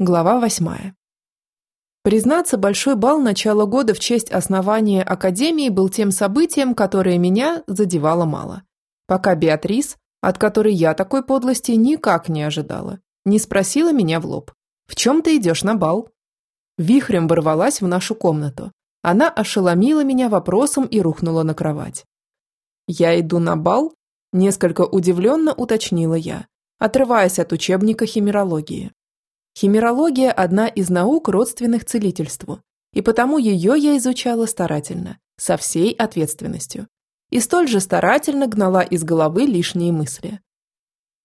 Глава восьмая. Признаться, большой бал начала года в честь основания Академии был тем событием, которое меня задевало мало. Пока Беатрис, от которой я такой подлости никак не ожидала, не спросила меня в лоб. «В чем ты идешь на бал?» Вихрем ворвалась в нашу комнату. Она ошеломила меня вопросом и рухнула на кровать. «Я иду на бал?» – несколько удивленно уточнила я, отрываясь от учебника химерологии. Химерология – одна из наук, родственных целительству, и потому ее я изучала старательно, со всей ответственностью. И столь же старательно гнала из головы лишние мысли.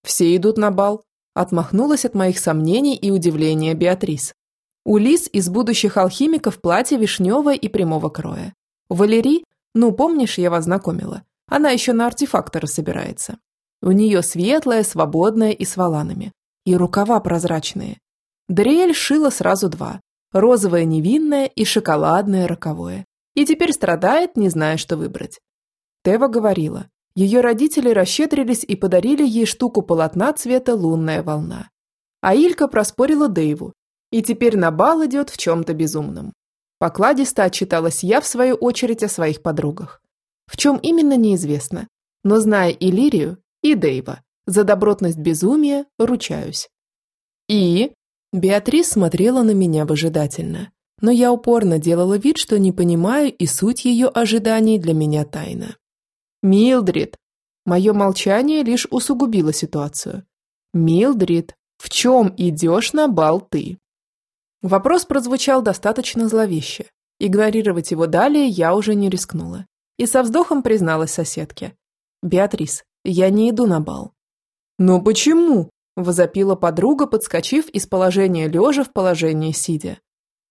«Все идут на бал», – отмахнулась от моих сомнений и удивления Беатрис. У Лис из будущих алхимиков платье вишневое и прямого кроя. Валерий, ну помнишь, я вас знакомила, она еще на артефактора собирается. У нее светлое, свободное и с воланами. И рукава прозрачные. Дариэль шила сразу два – розовое невинное и шоколадное роковое. И теперь страдает, не зная, что выбрать. Тева говорила, ее родители расщедрились и подарили ей штуку полотна цвета лунная волна. А Илька проспорила Дэйву, и теперь на бал идет в чем-то безумном. Покладисто отчиталась я, в свою очередь, о своих подругах. В чем именно неизвестно, но зная и Лирию, и Дэйва, за добротность безумия ручаюсь. И Беатрис смотрела на меня выжидательно, но я упорно делала вид, что не понимаю, и суть ее ожиданий для меня тайна. «Милдрид!» Мое молчание лишь усугубило ситуацию. «Милдрид, в чем идешь на бал ты?» Вопрос прозвучал достаточно зловеще. Игнорировать его далее я уже не рискнула. И со вздохом призналась соседке. «Беатрис, я не иду на бал». «Но почему?» Возопила подруга, подскочив из положения лежа в положение сидя.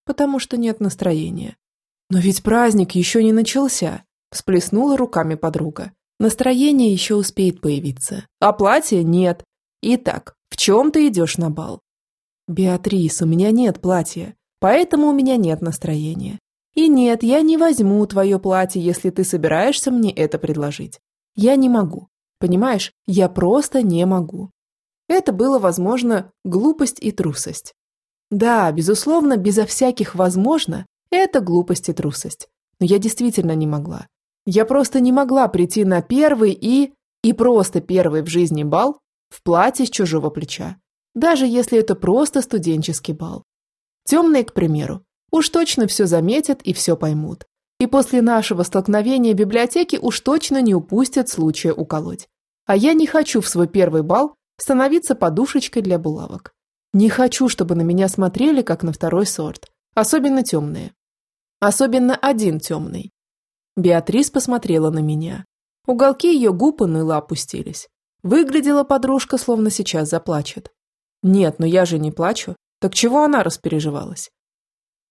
Потому что нет настроения. Но ведь праздник еще не начался. Всплеснула руками подруга. Настроение еще успеет появиться. А платья нет. Итак, в чем ты идешь на бал? Беатрис, у меня нет платья, поэтому у меня нет настроения. И нет, я не возьму твое платье, если ты собираешься мне это предложить. Я не могу. Понимаешь, я просто не могу. Это было, возможно, глупость и трусость. Да, безусловно, безо всяких «возможно» это глупость и трусость. Но я действительно не могла. Я просто не могла прийти на первый и... и просто первый в жизни бал в платье с чужого плеча. Даже если это просто студенческий бал. Темные, к примеру, уж точно все заметят и все поймут. И после нашего столкновения библиотеки уж точно не упустят случая уколоть. А я не хочу в свой первый бал становиться подушечкой для булавок. Не хочу, чтобы на меня смотрели, как на второй сорт. Особенно темные. Особенно один темный. Беатрис посмотрела на меня. Уголки ее губ уныло опустились. Выглядела подружка, словно сейчас заплачет. Нет, но я же не плачу. Так чего она распереживалась?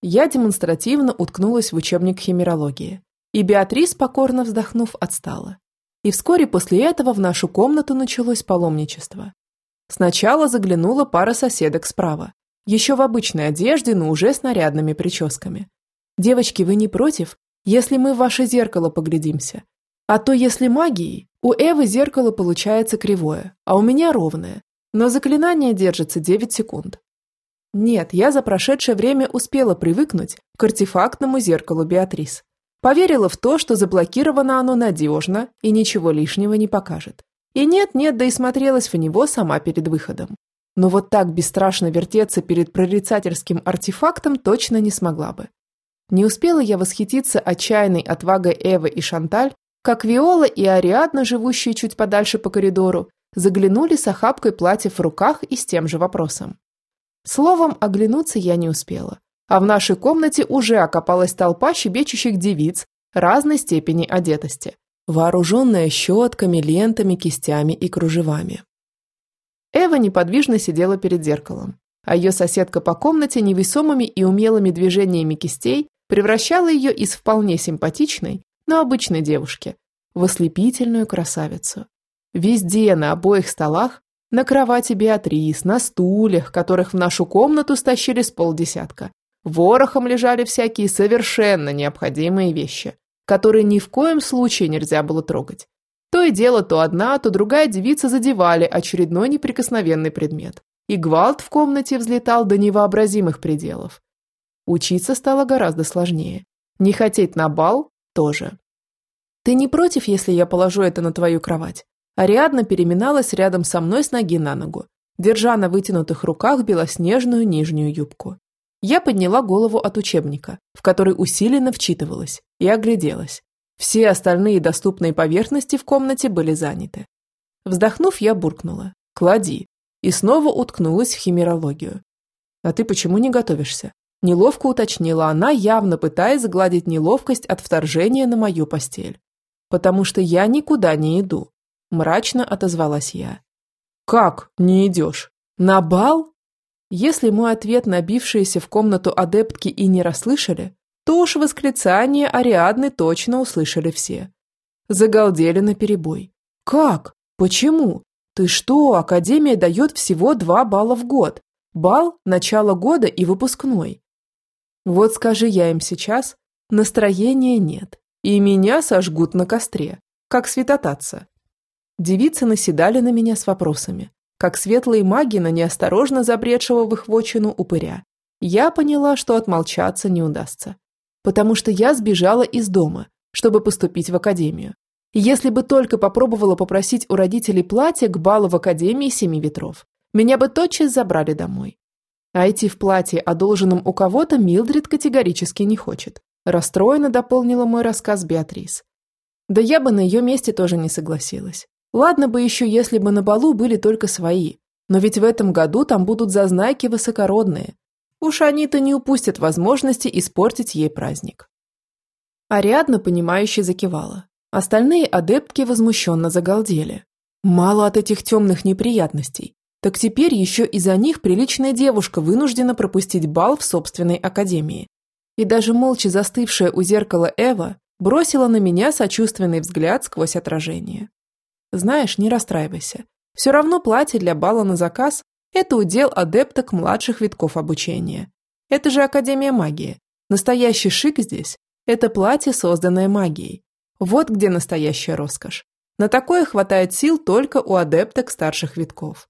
Я демонстративно уткнулась в учебник химерологии. И Беатрис, покорно вздохнув, отстала. И вскоре после этого в нашу комнату началось паломничество. Сначала заглянула пара соседок справа. Еще в обычной одежде, но уже с нарядными прическами. «Девочки, вы не против, если мы в ваше зеркало поглядимся? А то если магией, у Эвы зеркало получается кривое, а у меня ровное. Но заклинание держится 9 секунд. Нет, я за прошедшее время успела привыкнуть к артефактному зеркалу Беатрис. Поверила в то, что заблокировано оно надежно и ничего лишнего не покажет. И нет-нет, да и смотрелась в него сама перед выходом. Но вот так бесстрашно вертеться перед прорицательским артефактом точно не смогла бы. Не успела я восхититься отчаянной отвагой Эвы и Шанталь, как Виола и Ариадна, живущие чуть подальше по коридору, заглянули с охапкой платьев в руках и с тем же вопросом. Словом, оглянуться я не успела, а в нашей комнате уже окопалась толпа щебечущих девиц разной степени одетости, вооруженная щетками, лентами, кистями и кружевами. Эва неподвижно сидела перед зеркалом, а ее соседка по комнате невесомыми и умелыми движениями кистей превращала ее из вполне симпатичной, но обычной девушки в ослепительную красавицу. Везде, на обоих столах, на кровати Беатрис, на стульях, которых в нашу комнату стащили с полдесятка, ворохом лежали всякие совершенно необходимые вещи которые ни в коем случае нельзя было трогать. То и дело, то одна, то другая девица задевали очередной неприкосновенный предмет. и гвалт в комнате взлетал до невообразимых пределов. Учиться стало гораздо сложнее. Не хотеть на бал тоже. «Ты не против, если я положу это на твою кровать?» Ариадна переминалась рядом со мной с ноги на ногу, держа на вытянутых руках белоснежную нижнюю юбку. Я подняла голову от учебника, в который усиленно вчитывалась, и огляделась. Все остальные доступные поверхности в комнате были заняты. Вздохнув, я буркнула «Клади» и снова уткнулась в химерологию. «А ты почему не готовишься?» Неловко уточнила она, явно пытаясь сгладить неловкость от вторжения на мою постель. «Потому что я никуда не иду», – мрачно отозвалась я. «Как не идешь? На бал?» Если мой ответ набившиеся в комнату адептки и не расслышали, то уж восклицание Ариадны точно услышали все. Загалдели наперебой. «Как? Почему? Ты что, Академия дает всего два балла в год? Бал, начало года и выпускной. Вот скажи я им сейчас, настроения нет, и меня сожгут на костре, как святотатца». Девицы наседали на меня с вопросами, как светлые маги на неосторожно забредшего в их вотчину упыря. Я поняла, что отмолчаться не удастся. Потому что я сбежала из дома, чтобы поступить в академию. И если бы только попробовала попросить у родителей платье к балу в Академии Семи Ветров, меня бы тотчас забрали домой. А идти в платье, одолженном у кого-то, Милдрид категорически не хочет. Расстроенно дополнила мой рассказ Беатрис. Да я бы на ее месте тоже не согласилась. Ладно бы еще, если бы на балу были только свои, но ведь в этом году там будут зазнайки высокородные. Уж они-то не упустят возможности испортить ей праздник. Ариадна, понимающе закивала. Остальные адептки возмущенно загалдели. Мало от этих темных неприятностей. Так теперь еще из-за них приличная девушка вынуждена пропустить бал в собственной академии. И даже молча застывшая у зеркала Эва бросила на меня сочувственный взгляд сквозь отражение. Знаешь, не расстраивайся. Все равно платье для бала на заказ – это удел адепток младших витков обучения. Это же Академия магии. Настоящий шик здесь – это платье, созданное магией. Вот где настоящая роскошь. На такое хватает сил только у адепток старших витков.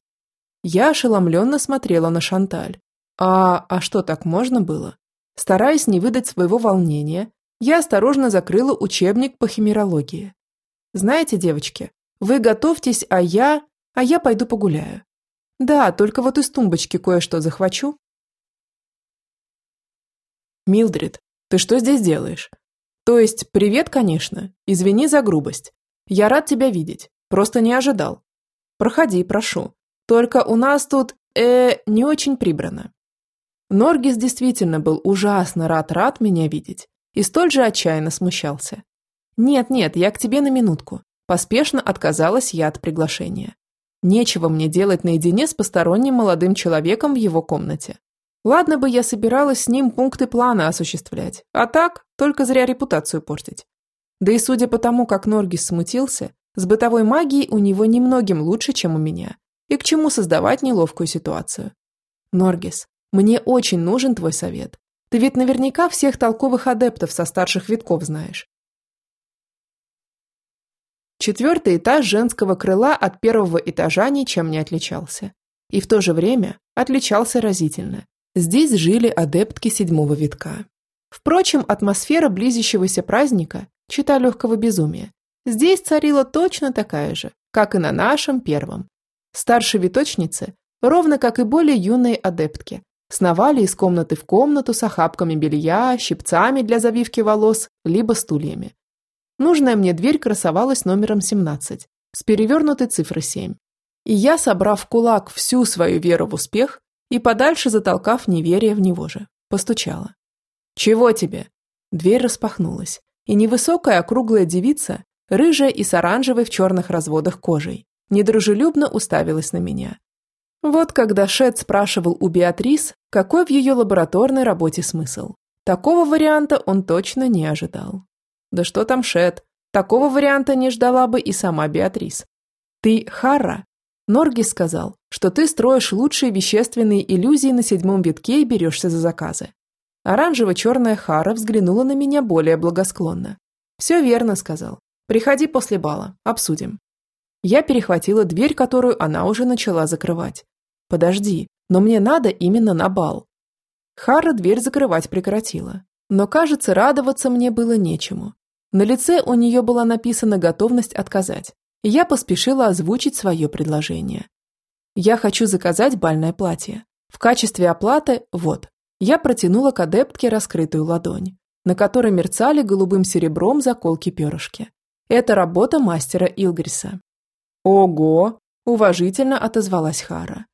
Я ошеломленно смотрела на Шанталь. А, а что, так можно было? Стараясь не выдать своего волнения, я осторожно закрыла учебник по химерологии. Знаете, девочки, вы готовьтесь, а я... А я пойду погуляю. Да, только вот из тумбочки кое-что захвачу. Милдрид, ты что здесь делаешь? То есть, привет, конечно. Извини за грубость. Я рад тебя видеть. Просто не ожидал. Проходи, прошу. Только у нас тут, э, не очень прибрано. Норгис действительно был ужасно рад-рад меня видеть и столь же отчаянно смущался. «Нет-нет, я к тебе на минутку. Поспешно отказалась я от приглашения. Нечего мне делать наедине с посторонним молодым человеком в его комнате. Ладно бы я собиралась с ним пункты плана осуществлять, а так только зря репутацию портить. Да и судя по тому, как Норгис смутился, с бытовой магией у него немногим лучше, чем у меня. И к чему создавать неловкую ситуацию? Норгис, мне очень нужен твой совет. Ты ведь наверняка всех толковых адептов со старших витков знаешь. Четвертый этаж женского крыла от первого этажа ничем не отличался. И в то же время отличался разительно. Здесь жили адептки седьмого витка. Впрочем, атмосфера близящегося праздника, чита легкого безумия, здесь царила точно такая же, как и на нашем первом. Старшие виточницы, ровно как и более юные адептки, сновали из комнаты в комнату с охапками белья, щипцами для завивки волос, либо стульями. Нужная мне дверь красовалась номером 17, с перевернутой цифрой 7. И я, собрав в кулак всю свою веру в успех и подальше затолкав неверие в него же, постучала. «Чего тебе?» Дверь распахнулась, и невысокая округлая девица, рыжая и с оранжевой в черных разводах кожей, недружелюбно уставилась на меня. Вот когда Шет спрашивал у Беатрис, какой в ее лабораторной работе смысл. Такого варианта он точно не ожидал. Да что там Шет? Такого варианта не ждала бы и сама Беатрис. Ты Харра. Норгис сказал, что ты строишь лучшие вещественные иллюзии на седьмом витке и берешься за заказы. Оранжево-черная Хара взглянула на меня более благосклонно. «Все верно», — сказал. «Приходи после бала, обсудим». Я перехватила дверь, которую она уже начала закрывать. Подожди, но мне надо именно на бал. Хара дверь закрывать прекратила. Но, кажется, радоваться мне было нечему. На лице у нее была написана готовность отказать, и я поспешила озвучить свое предложение. Я хочу заказать бальное платье. В качестве оплаты – вот. Я протянула к адептке раскрытую ладонь, на которой мерцали голубым серебром заколки-перышки. Это работа мастера Илгриса. «Ого!» – уважительно отозвалась Хара.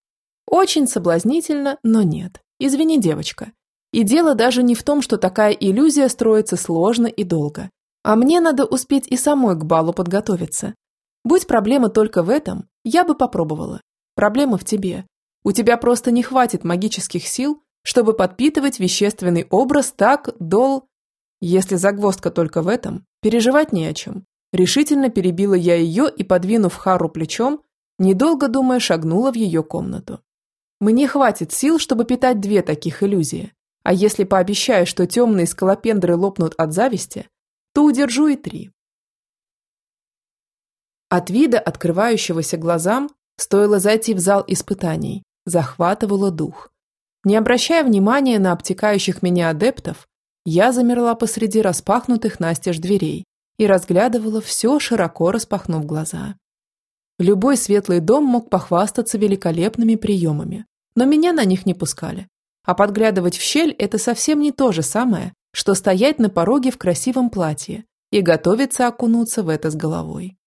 «Очень соблазнительно, но нет. Извини, девочка. И дело даже не в том, что такая иллюзия строится сложно и долго. А мне надо успеть и самой к балу подготовиться. Будь проблема только в этом, я бы попробовала. Проблема в тебе. У тебя просто не хватит магических сил, чтобы подпитывать вещественный образ так дол... Если загвоздка только в этом, переживать не о чем. Решительно перебила я ее и, подвинув Хару плечом, недолго думая, шагнула в ее комнату. Мне хватит сил, чтобы питать две таких иллюзии. А если пообещаю, что темные скалопендры лопнут от зависти, то удержу и три. От вида, открывающегося глазам, Стоило зайти в зал испытаний, захватывало дух. Не обращая внимания на обтекающих меня адептов, я замерла посреди распахнутых настежь дверей и разглядывала все, широко распахнув глаза. Любой светлый дом мог похвастаться великолепными приемами, но меня на них не пускали. А подглядывать в щель – это совсем не то же самое, что стоять на пороге в красивом платье и готовиться окунуться в это с головой.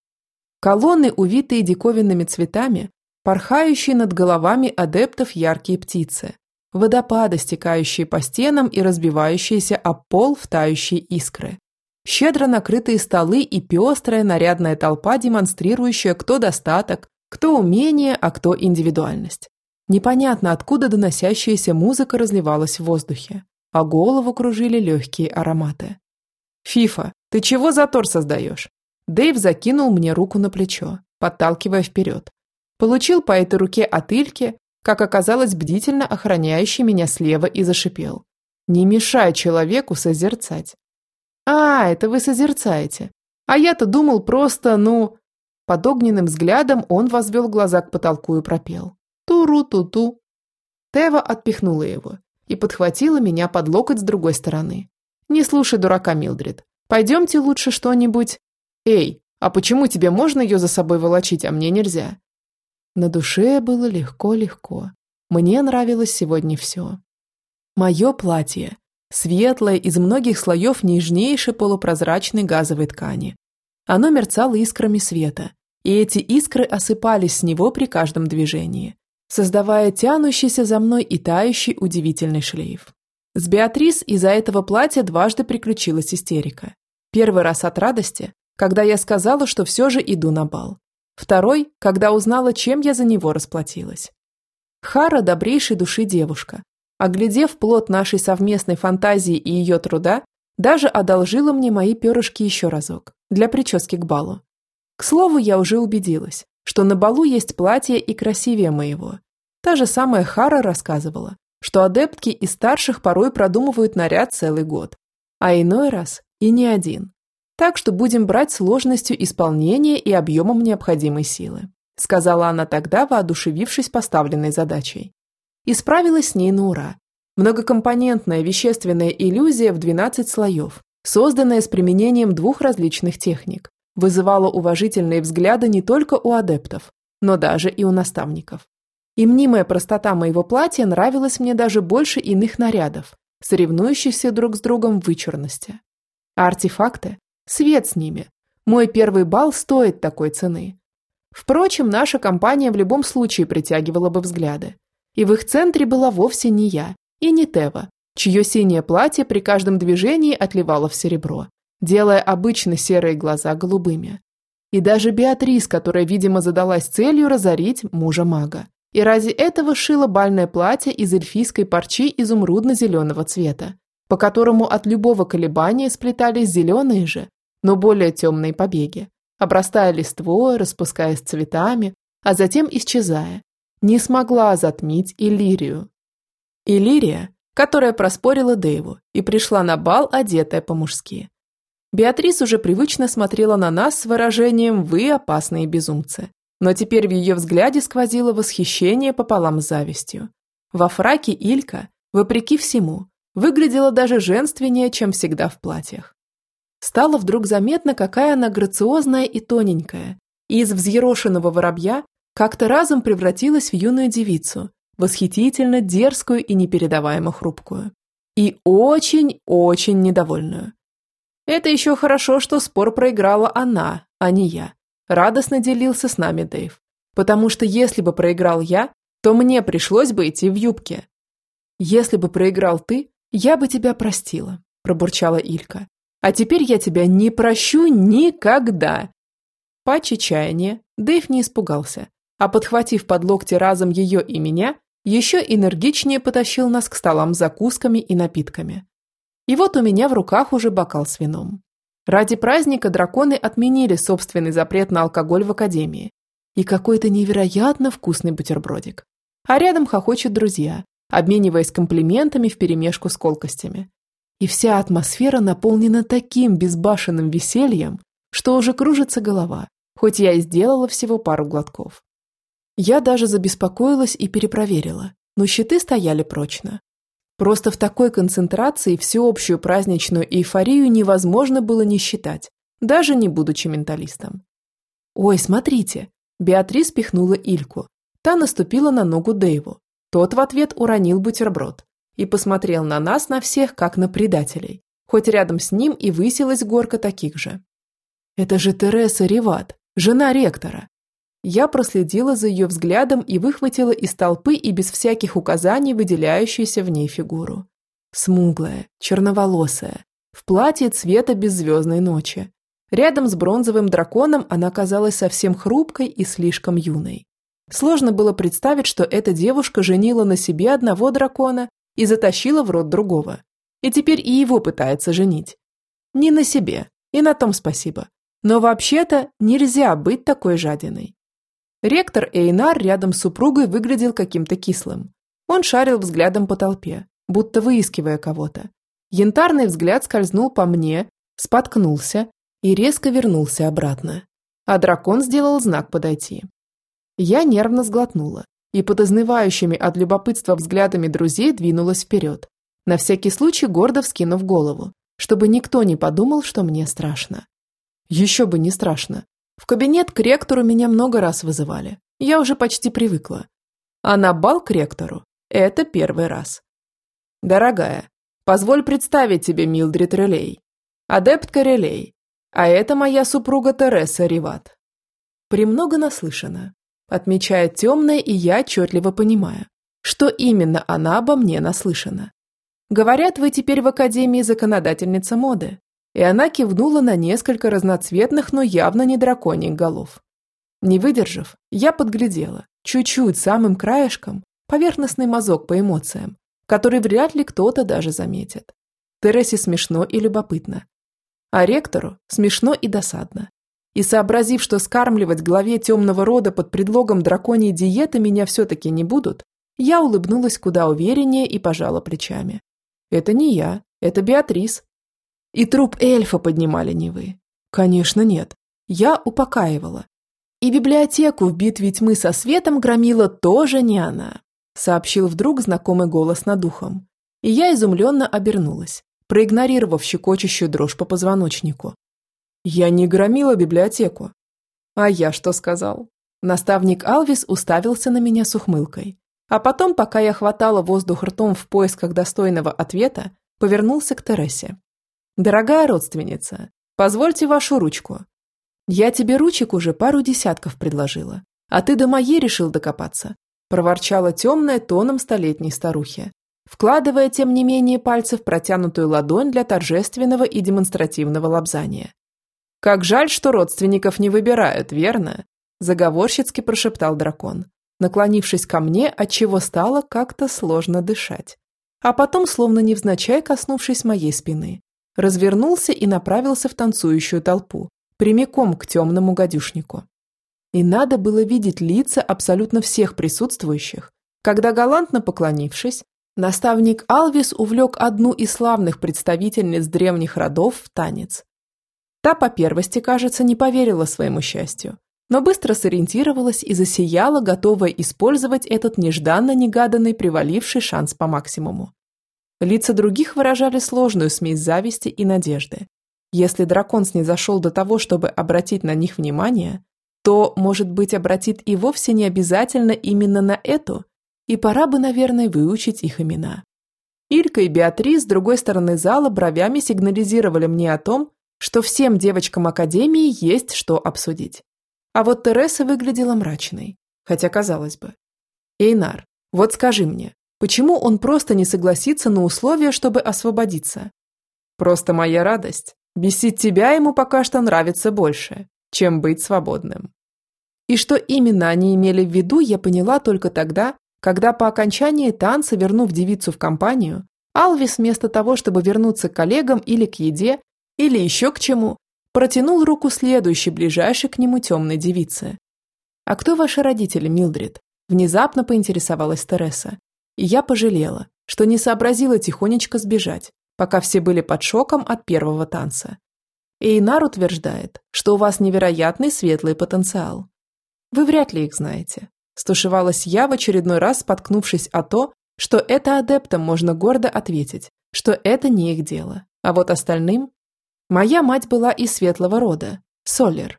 Колонны, увитые диковинными цветами, порхающие над головами адептов яркие птицы, водопады, стекающие по стенам и разбивающиеся об пол в тающие искры, щедро накрытые столы и пестрая нарядная толпа, демонстрирующая кто достаток, кто умение, а кто индивидуальность. Непонятно, откуда доносящаяся музыка разливалась в воздухе, а голову кружили легкие ароматы. «Фифа, ты чего затор создаешь?» Дэйв закинул мне руку на плечо, подталкивая вперед. Получил по этой руке от Ильки, как оказалось, бдительно охраняющий меня слева и зашипел. «Не мешай человеку созерцать». «А, это вы созерцаете. А я-то думал просто, ну...» Под огненным взглядом он возвел глаза к потолку и пропел. «Туру-ту-ту». Тева отпихнула его и подхватила меня под локоть с другой стороны. «Не слушай дурака, Милдрид. Пойдемте лучше что-нибудь «Эй, а почему тебе можно ее за собой волочить, а мне нельзя?» На душе было легко-легко. Мне нравилось сегодня все. Мое платье. Светлое, из многих слоев нежнейшей полупрозрачной газовой ткани. Оно мерцало искрами света, и эти искры осыпались с него при каждом движении, создавая тянущийся за мной и тающий удивительный шлейф. С Беатрис из-за этого платья дважды приключилась истерика. Первый раз от радости, когда я сказала, что все же иду на бал. Второй, когда узнала, чем я за него расплатилась. Хара – добрейшей души девушка. Оглядев плод нашей совместной фантазии и ее труда, даже одолжила мне мои перышки еще разок, для прически к балу. К слову, я уже убедилась, что на балу есть платье и красивее моего. Та же самая Хара рассказывала, что адептки из старших порой продумывают наряд целый год, а иной раз и не один. Так что будем брать сложностью исполнения и объемом необходимой силы», сказала она тогда, воодушевившись поставленной задачей. И справилась с ней на ура. Многокомпонентная вещественная иллюзия в 12 слоев, созданная с применением двух различных техник, вызывала уважительные взгляды не только у адептов, но даже и у наставников. И мнимая простота моего платья нравилась мне даже больше иных нарядов, соревнующихся друг с другом в вычурности. А артефакты Свет с ними. Мой первый бал стоит такой цены. Впрочем, наша компания в любом случае притягивала бы взгляды. И в их центре была вовсе не я и не Тева, чье синее платье при каждом движении отливало в серебро, делая обычно серые глаза голубыми. И даже Беатрис, которая, видимо, задалась целью разорить мужа мага. И ради этого шила бальное платье из эльфийской парчи изумрудно-зеленого цвета, по которому от любого колебания сплетались зеленые же, но более темные побеги, обрастая листвой, распускаясь цветами, а затем исчезая, не смогла затмить Иллирию. Иллирия, которая проспорила Дэйву и пришла на бал, одетая по-мужски. Беатрис уже привычно смотрела на нас с выражением «Вы опасные безумцы». но теперь в ее взгляде сквозило восхищение пополам с завистью. Во фраке Илька, вопреки всему, выглядела даже женственнее, чем всегда в платьях. Стало вдруг заметно, какая она грациозная и тоненькая, и из взъерошенного воробья как-то разом превратилась в юную девицу, восхитительно дерзкую и непередаваемо хрупкую. И очень-очень недовольную. Это еще хорошо, что спор проиграла она, а не я. Радостно делился с нами Дэйв. Потому что если бы проиграл я, то мне пришлось бы идти в юбке. Если бы проиграл ты, я бы тебя простила, пробурчала Илька. А теперь я тебя не прощу никогда. Паче чаяния Дэйв не испугался, а подхватив под локти разом ее и меня, еще энергичнее потащил нас к столам с закусками и напитками. И вот у меня в руках уже бокал с вином. Ради праздника драконы отменили собственный запрет на алкоголь в академии. И какой-то невероятно вкусный бутербродик. А рядом хохочут друзья, обмениваясь комплиментами вперемешку с колкостями. И вся атмосфера наполнена таким безбашенным весельем, что уже кружится голова, хоть я и сделала всего пару глотков. Я даже забеспокоилась и перепроверила, но щиты стояли прочно. Просто в такой концентрации всеобщую праздничную эйфорию невозможно было не считать, даже не будучи менталистом. «Ой, смотрите!» Беатрис пихнула Ильку. Та наступила на ногу Дэйву. Тот в ответ уронил бутерброд и посмотрел на нас на всех, как на предателей, хоть рядом с ним и высилась горка таких же. «Это же Тереса Риват, жена ректора!» Я проследила за ее взглядом и выхватила из толпы и без всяких указаний выделяющуюся в ней фигуру. Смуглая, черноволосая, в платье цвета беззвездной ночи. Рядом с бронзовым драконом она казалась совсем хрупкой и слишком юной. Сложно было представить, что эта девушка женила на себе одного дракона и затащила в рот другого. И теперь и его пытается женить. Не на себе, и на том спасибо. Но вообще-то нельзя быть такой жадиной. Ректор Эйнар рядом с супругой выглядел каким-то кислым. Он шарил взглядом по толпе, будто выискивая кого-то. Янтарный взгляд скользнул по мне, споткнулся и резко вернулся обратно. А дракон сделал знак подойти. Я нервно сглотнула и под изнывающими от любопытства взглядами друзей двинулась вперед, на всякий случай гордо вскинув голову, чтобы никто не подумал, что мне страшно. Еще бы не страшно. В кабинет к ректору меня много раз вызывали. Я уже почти привыкла. А на бал к ректору – это первый раз. Дорогая, позволь представить тебе Милдрид Релей. Адептка Релей. А это моя супруга Тереса Риват. Премного наслышана, отмечает темная, и я отчетливо понимаю, что именно она обо мне наслышана. Говорят, вы теперь в Академии законодательница моды. И она кивнула на несколько разноцветных, но явно не драконьих голов. Не выдержав, я подглядела, чуть-чуть, самым краешком, поверхностный мазок по эмоциям, который вряд ли кто-то даже заметит. Тересе смешно и любопытно. А ректору смешно и досадно. И сообразив, что скармливать главе темного рода под предлогом драконьей диеты меня все-таки не будут, я улыбнулась куда увереннее и пожала плечами. Это не я, это Беатрис. И труп эльфа поднимали не вы. Конечно, нет. Я упокаивала. И библиотеку в битве тьмы со светом громила тоже не она, сообщил вдруг знакомый голос над ухом. И я изумленно обернулась, проигнорировав щекочущую дрожь по позвоночнику. Я не громила библиотеку. А я что сказал? Наставник Алвис уставился на меня с ухмылкой. А потом, пока я хватала воздух ртом в поисках достойного ответа, повернулся к Тересе. «Дорогая родственница, позвольте вашу ручку. Я тебе ручек уже пару десятков предложила, а ты до моей решил докопаться», проворчала темная тоном столетней старухи, вкладывая, тем не менее, пальцы в протянутую ладонь для торжественного и демонстративного лобзания. «Как жаль, что родственников не выбирают, верно?» Заговорщицки прошептал дракон, наклонившись ко мне, отчего стало как-то сложно дышать. А потом, словно невзначай коснувшись моей спины, развернулся и направился в танцующую толпу, прямиком к темному гадюшнику. И надо было видеть лица абсолютно всех присутствующих, когда, галантно поклонившись, наставник Алвис увлек одну из славных представительниц древних родов в танец, Та по первости, кажется, не поверила своему счастью, но быстро сориентировалась и засияла, готовая использовать этот нежданно-негаданный приваливший шанс по максимуму. Лица других выражали сложную смесь зависти и надежды. Если дракон снизошел до того, чтобы обратить на них внимание, то, может быть, обратит и вовсе не обязательно именно на эту, и пора бы, наверное, выучить их имена. Илька и Беатрис с другой стороны зала бровями сигнализировали мне о том, что всем девочкам Академии есть что обсудить. А вот Тереса выглядела мрачной, хотя казалось бы. Эйнар, вот скажи мне, почему он просто не согласится на условия, чтобы освободиться? Просто моя радость. Бесить тебя ему пока что нравится больше, чем быть свободным. И что именно они имели в виду, я поняла только тогда, когда по окончании танца, вернув девицу в компанию, Алвис вместо того, чтобы вернуться к коллегам или к еде, или еще к чему, Протянул руку следующей, ближайшей к нему темной девице. «А кто ваши родители, Милдрид?» Внезапно поинтересовалась Тереса. Я пожалела, что не сообразила тихонечко сбежать, пока все были под шоком от первого танца. Эйнар утверждает, что у вас невероятный светлый потенциал. Вы вряд ли их знаете. Стушевалась я в очередной раз, споткнувшись о то, что это адептам можно гордо ответить, что это не их дело, а вот остальным Моя мать была из светлого рода, Солер.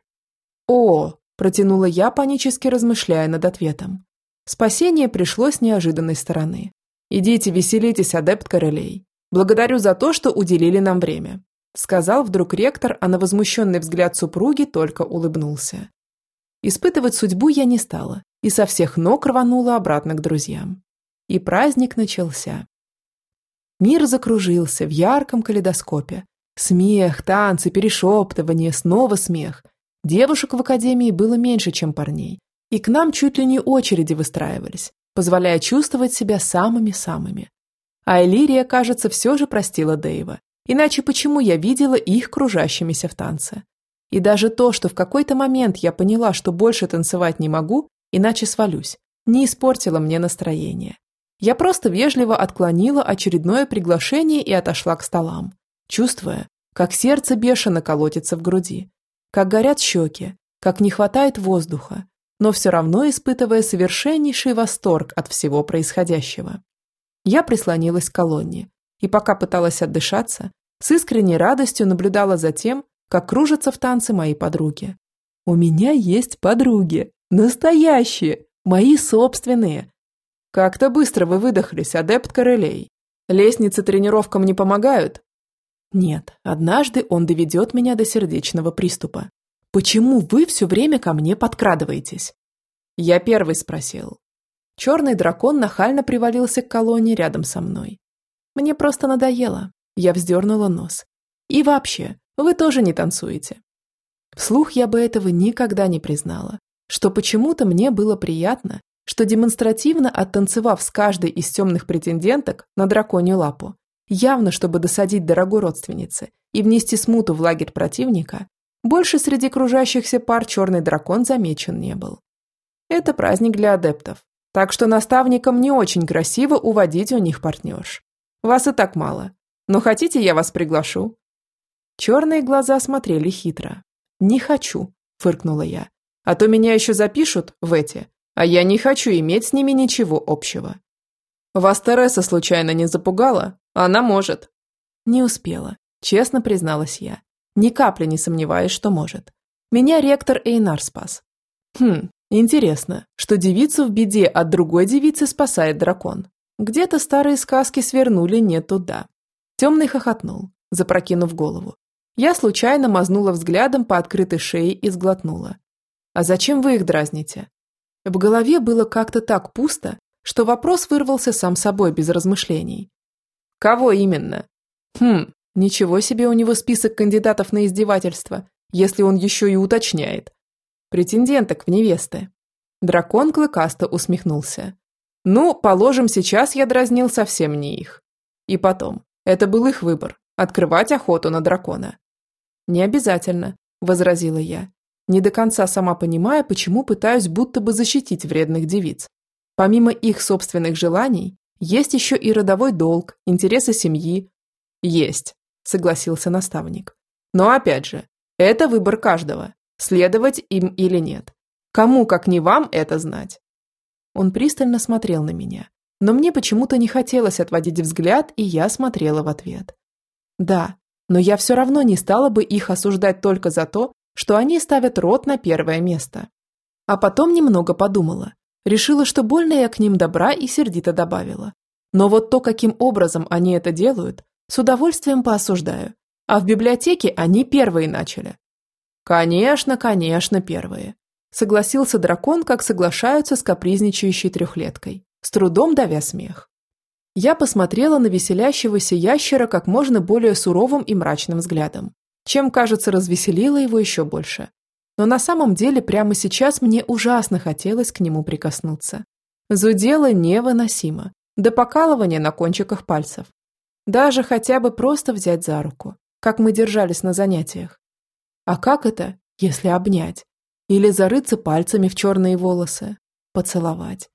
О, протянула я, панически размышляя над ответом. Спасение пришло с неожиданной стороны. Идите, веселитесь, адепт королей. Благодарю за то, что уделили нам время. Сказал вдруг ректор, а на возмущенный взгляд супруги только улыбнулся. Испытывать судьбу я не стала и со всех ног рванула обратно к друзьям. И праздник начался. Мир закружился в ярком калейдоскопе, Смех, танцы, перешептывание, снова смех. Девушек в академии было меньше, чем парней. И к нам чуть ли не очереди выстраивались, позволяя чувствовать себя самыми-самыми. А Элирия, кажется, все же простила Дэйва. Иначе почему я видела их кружащимися в танце? И даже то, что в какой-то момент я поняла, что больше танцевать не могу, иначе свалюсь, не испортило мне настроение. Я просто вежливо отклонила очередное приглашение и отошла к столам чувствуя, как сердце бешено колотится в груди, как горят щеки, как не хватает воздуха, но все равно испытывая совершеннейший восторг от всего происходящего. Я прислонилась к колонне и пока пыталась отдышаться, с искренней радостью наблюдала за тем, как кружатся в танце мои подруги. У меня есть подруги, настоящие, мои собственные. Как-то быстро вы выдохлись, адепт королей. Лестницы тренировкам не помогают? Нет, однажды он доведет меня до сердечного приступа. Почему вы все время ко мне подкрадываетесь? Я первый спросил. Черный дракон нахально привалился к колонне рядом со мной. Мне просто надоело. Я вздернула нос. И вообще, вы тоже не танцуете. Вслух я бы этого никогда не признала, что почему-то мне было приятно, что демонстративно оттанцевав с каждой из темных претенденток на драконью лапу, явно чтобы досадить дорогой родственнице и внести смуту в лагерь противника, больше среди кружащихся пар черный дракон замечен не был. Это праздник для адептов, так что наставникам не очень красиво уводить у них партнерш. Вас и так мало, но хотите, я вас приглашу?» Черные глаза смотрели хитро. «Не хочу», – фыркнула я, – «а то меня еще запишут в эти, а я не хочу иметь с ними ничего общего». «Вас Тереса случайно не запугала?» Она может. Не успела, честно призналась я. Ни капли не сомневаюсь, что может. Меня ректор Эйнар спас. Хм, интересно, что девицу в беде от другой девицы спасает дракон. Где-то старые сказки свернули не туда. Темный хохотнул, запрокинув голову. Я случайно мазнула взглядом по открытой шее и сглотнула. «А зачем вы их дразните?» В голове было как-то так пусто, что вопрос вырвался сам собой без размышлений. Кого именно? Хм, ничего себе у него список кандидатов на издевательство, если он еще и уточняет. Претенденток в невесты. Дракон клыкасто усмехнулся. Ну, положим, сейчас я дразнил совсем не их. И потом, это был их выбор – открывать охоту на дракона. Не обязательно, возразила я, не до конца сама понимая, почему пытаюсь будто бы защитить вредных девиц. Помимо их собственных желаний, есть еще и родовой долг, интересы семьи. Есть, согласился наставник. Но опять же, это выбор каждого, следовать им или нет. Кому, как не вам, это знать?» Он пристально смотрел на меня, но мне почему-то не хотелось отводить взгляд, и я смотрела в ответ. «Да, но я все равно не стала бы их осуждать только за то, что они ставят рот на первое место. А потом немного подумала. Решила, что больно я к ним добра и сердито добавила. Но вот то, каким образом они это делают, с удовольствием поосуждаю. А в библиотеке они первые начали. Конечно, конечно, первые. Согласился дракон, как соглашаются с капризничающей трехлеткой, с трудом давя смех. Я посмотрела на веселящегося ящера как можно более суровым и мрачным взглядом, чем, кажется, развеселила его еще больше. Но на самом деле прямо сейчас мне ужасно хотелось к нему прикоснуться. Зудело невыносимо, до покалывания на кончиках пальцев. Даже хотя бы просто взять за руку, как мы держались на занятиях. А как это, если обнять? Или зарыться пальцами в черные волосы? Поцеловать?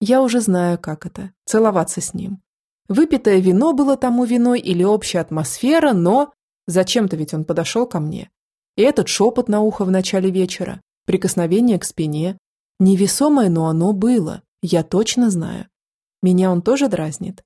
Я уже знаю, как это – целоваться с ним. Выпитое вино было тому виной или общая атмосфера, но... Зачем-то ведь он подошел ко мне. И этот шепот на ухо в начале вечера, прикосновение к спине. Невесомое, но оно было, я точно знаю. Меня он тоже дразнит.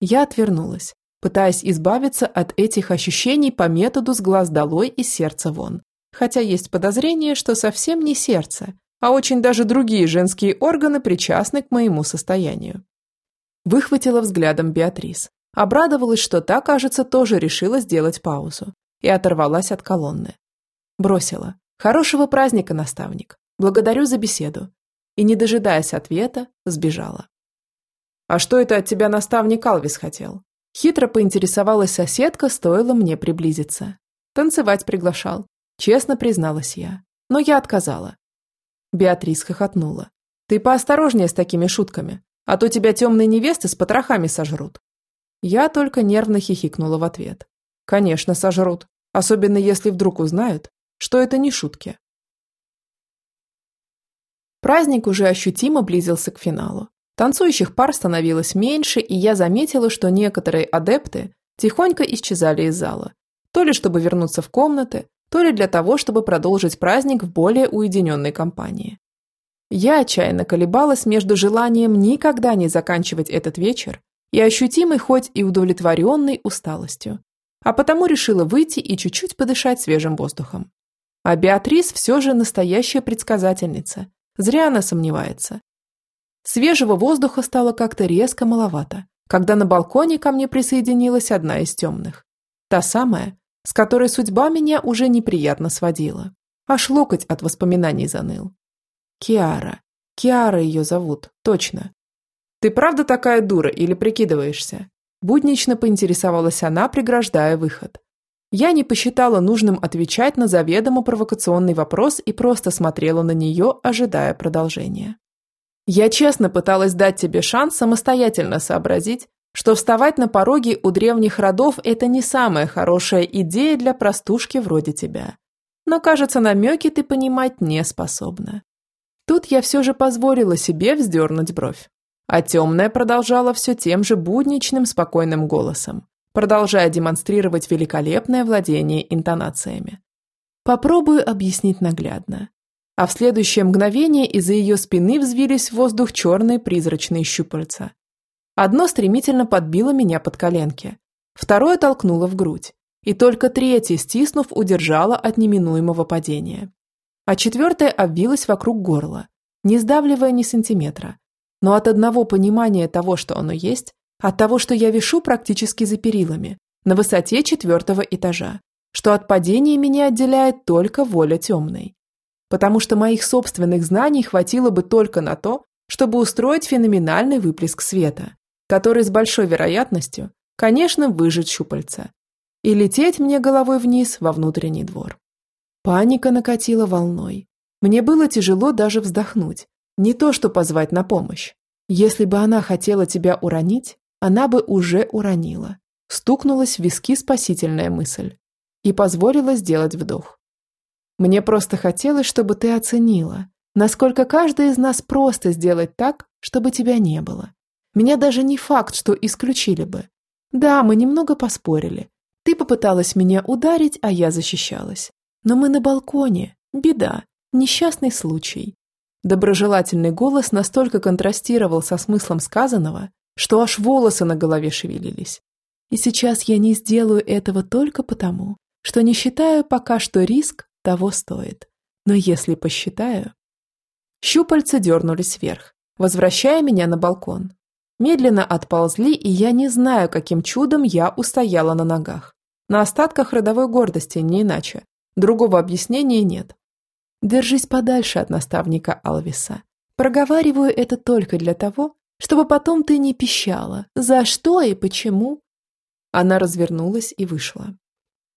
Я отвернулась, пытаясь избавиться от этих ощущений по методу с глаз долой и сердца вон. Хотя есть подозрение, что совсем не сердце, а очень даже другие женские органы причастны к моему состоянию. Выхватила взглядом Беатрис. Обрадовалась, что та, кажется, тоже решила сделать паузу. И оторвалась от колонны. Бросила. «Хорошего праздника, наставник. Благодарю за беседу». И, не дожидаясь ответа, сбежала. «А что это от тебя наставник Алвис хотел?» Хитро поинтересовалась соседка, стоило мне приблизиться. Танцевать приглашал. Честно призналась я. Но я отказала. Беатрис хохотнула. «Ты поосторожнее с такими шутками, а то тебя темные невесты с потрохами сожрут». Я только нервно хихикнула в ответ. «Конечно, сожрут, особенно если вдруг узнают, что это не шутки». Праздник уже ощутимо близился к финалу. Танцующих пар становилось меньше, и я заметила, что некоторые адепты тихонько исчезали из зала. То ли чтобы вернуться в комнаты, то ли для того, чтобы продолжить праздник в более уединенной компании. Я отчаянно колебалась между желанием никогда не заканчивать этот вечер и ощутимой хоть и удовлетворенной усталостью, а потому решила выйти и чуть-чуть подышать свежим воздухом. А Беатрис все же настоящая предсказательница, зря она сомневается. Свежего воздуха стало как-то резко маловато, когда на балконе ко мне присоединилась одна из темных. Та самая, с которой судьба меня уже неприятно сводила. Аж локоть от воспоминаний заныл. Киара. Киара ее зовут, точно. «Ты правда такая дура или прикидываешься?» Буднично поинтересовалась она, преграждая выход. Я не посчитала нужным отвечать на заведомо провокационный вопрос и просто смотрела на нее, ожидая продолжения. «Я честно пыталась дать тебе шанс самостоятельно сообразить, что вставать на пороге у древних родов – это не самая хорошая идея для простушки вроде тебя. Но, кажется, намеки ты понимать не способна. Тут я все же позволила себе вздернуть бровь. А темная продолжала все тем же будничным, спокойным голосом, продолжая демонстрировать великолепное владение интонациями. Попробую объяснить наглядно. А в следующее мгновение из-за ее спины взвились в воздух черные призрачные щупальца, Одно стремительно подбило меня под коленки, второе толкнуло в грудь, и только третье, стиснув, удержало от неминуемого падения. А четвертое обвилось вокруг горла, не сдавливая ни сантиметра. Но от одного понимания того, что оно есть, от того, что я вишу практически за перилами, на высоте четвертого этажа, что от падения меня отделяет только воля темной. Потому что моих собственных знаний хватило бы только на то, чтобы устроить феноменальный выплеск света, который с большой вероятностью, конечно, выжжет щупальца, и лететь мне головой вниз во внутренний двор. Паника накатила волной. Мне было тяжело даже вздохнуть, не то что позвать на помощь. Если бы она хотела тебя уронить, она бы уже уронила. Стукнулась в виски спасительная мысль и позволила сделать вдох. Мне просто хотелось, чтобы ты оценила, насколько каждый из нас просто сделать так, чтобы тебя не было. Меня даже не факт, что исключили бы. Да, мы немного поспорили. Ты попыталась меня ударить, а я защищалась. Но мы на балконе. Беда. Несчастный случай. Доброжелательный голос настолько контрастировал со смыслом сказанного, что аж волосы на голове шевелились. И сейчас я не сделаю этого только потому, что не считаю пока, что риск того стоит. Но если посчитаю... Щупальца дернулись вверх, возвращая меня на балкон. Медленно отползли, и я не знаю, каким чудом я устояла на ногах. На остатках родовой гордости, не иначе. Другого объяснения нет. Держись подальше от наставника Алвиса. Проговариваю это только для того, чтобы потом ты не пищала. За что и почему?» Она развернулась и вышла.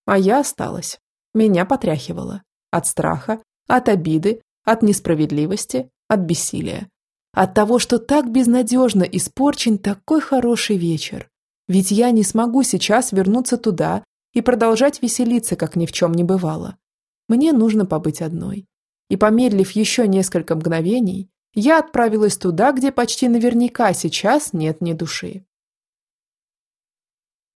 А я осталась. Меня потряхивало. От страха, от обиды, от несправедливости, от бессилия. От того, что так безнадежно испорчен такой хороший вечер. Ведь я не смогу сейчас вернуться туда и продолжать веселиться, как ни в чем не бывало. Мне нужно побыть одной и, помедлив еще несколько мгновений, я отправилась туда, где почти наверняка сейчас нет ни души.